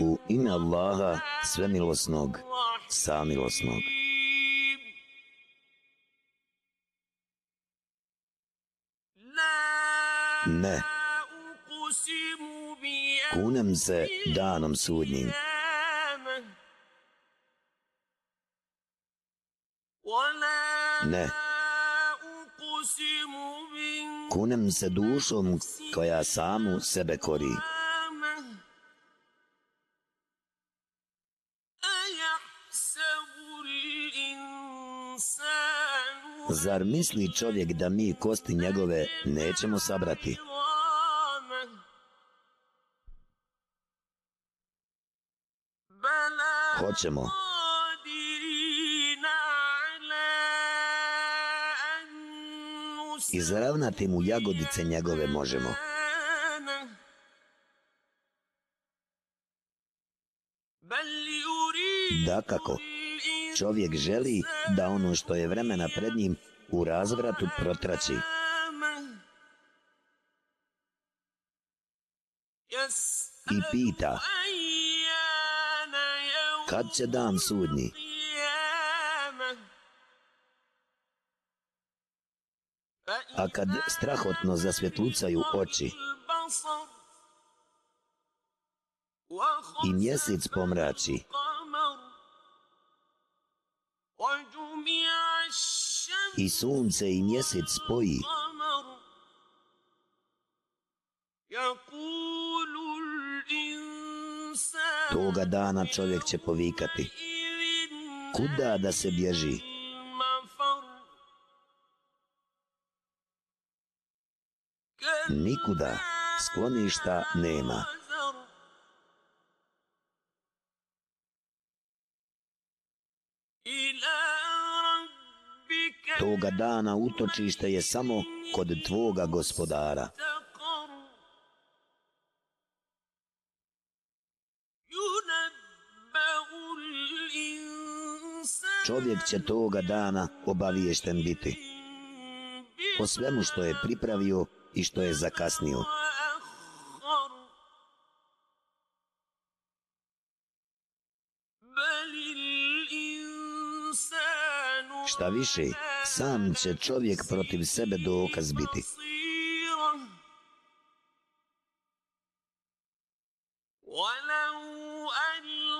U ime Allaha, svemilosnog, samilosnog. Ne. Kunem se danom sudnjim. Ne. Kunem se dušom koja samu sebe kori. Zar misli čovjek da mi kosti njegove nećemo sabrati? Hoćemo. Izravnati mu jagodice njegove možemo. Da kako? čovjek želi da ono što je vremena pred njim u razvratu protraci. I pita, kad će dan sudnji? A kad strahotno zasvjetlucaju oči i mjesec pomrači, i sunce i mjesec spoji. Toga dana čovjek će povikati. Kuda da se bježi? Nikuda skloništa nema. Toga dana utočište je samo kod tvoga gospodara. Čovjek će toga dana obaviješten biti po svemu što je pripravio i što je zakasnio. Šta više, sam će čovjek protiv sebe dokaz biti.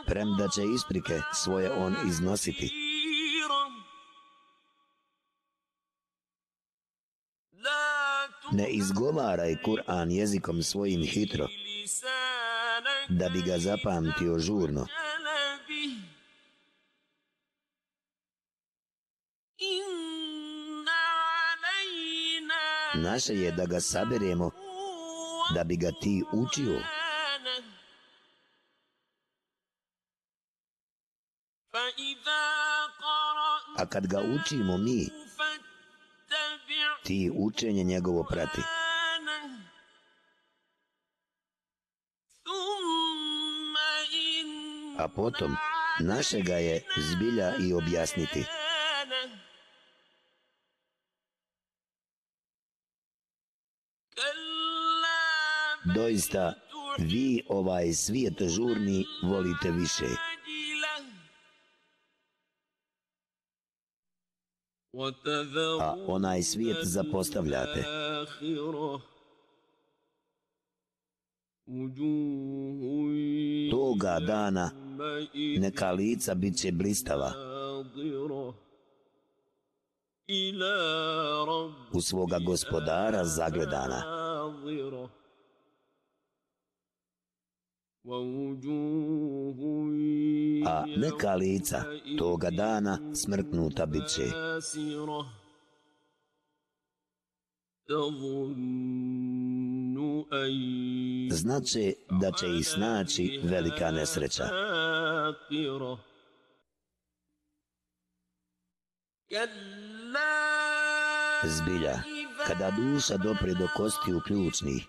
Premda će isprike svoje on iznositi. Ne izgovaraj Kur'an jezikom svojim hitro, da bi ga zapamtio žurno. Naše je da ga saberemo, da bi ga ti učio. A kad ga učimo mi, ti učenje njegovo prati. A potom, našega je zbilja i objasniti. Doista, vi ovaj svijet žurni volite više. A onaj svijet zapostavljate. Toga dana neka lica bit će blistava u svoga gospodara zagledana. A neka lica toga dana smrknuta bit će. Znače da će ih snaći velika nesreća. Zbilja, kada duša dopre do kosti u ključnih,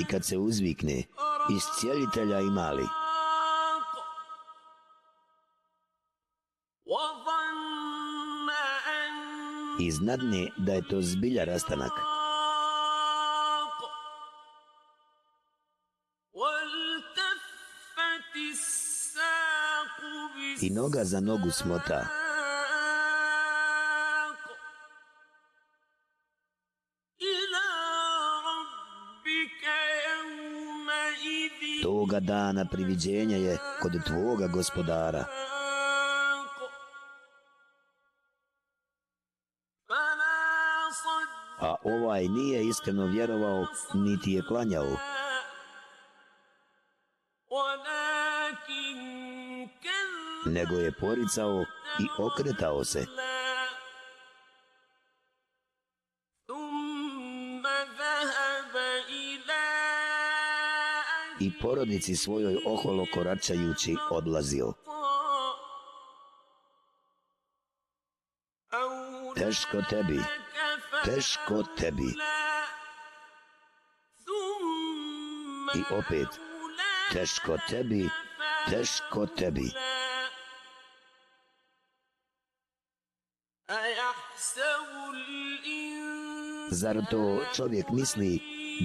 i kad se uzvikne iz cijelitelja i mali. i znadne da je to zbilja rastanak. I noga za nogu smota. Toga dana priviđenja je kod tvoga gospodara. A ovaj nije iskreno vjerovao, niti je klanjao. Nego je poricao i okretao se. Porodici svojoj oholo koračajući odlazio. Teško tebi, teško tebi. I opet, teško tebi, teško tebi. Zar to čovjek misli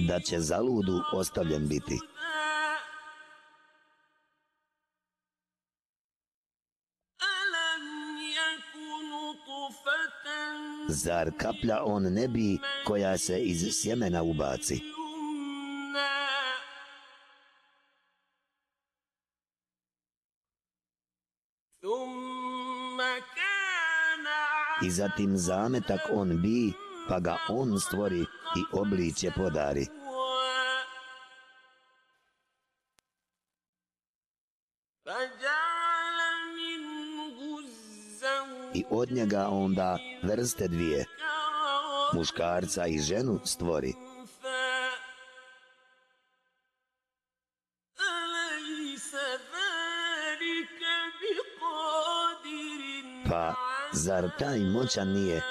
da će za ludu ostavljen biti? Zar kaplja on ne bi koja se iz sjemena ubaci? I zatim zametak on bi, pa ga on stvori i obliče podari. I od njega onda vrste dvije, muškarca i ženu stvori. Pa, zar taj moćan nije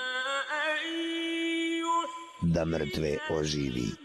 da mrtve oživi?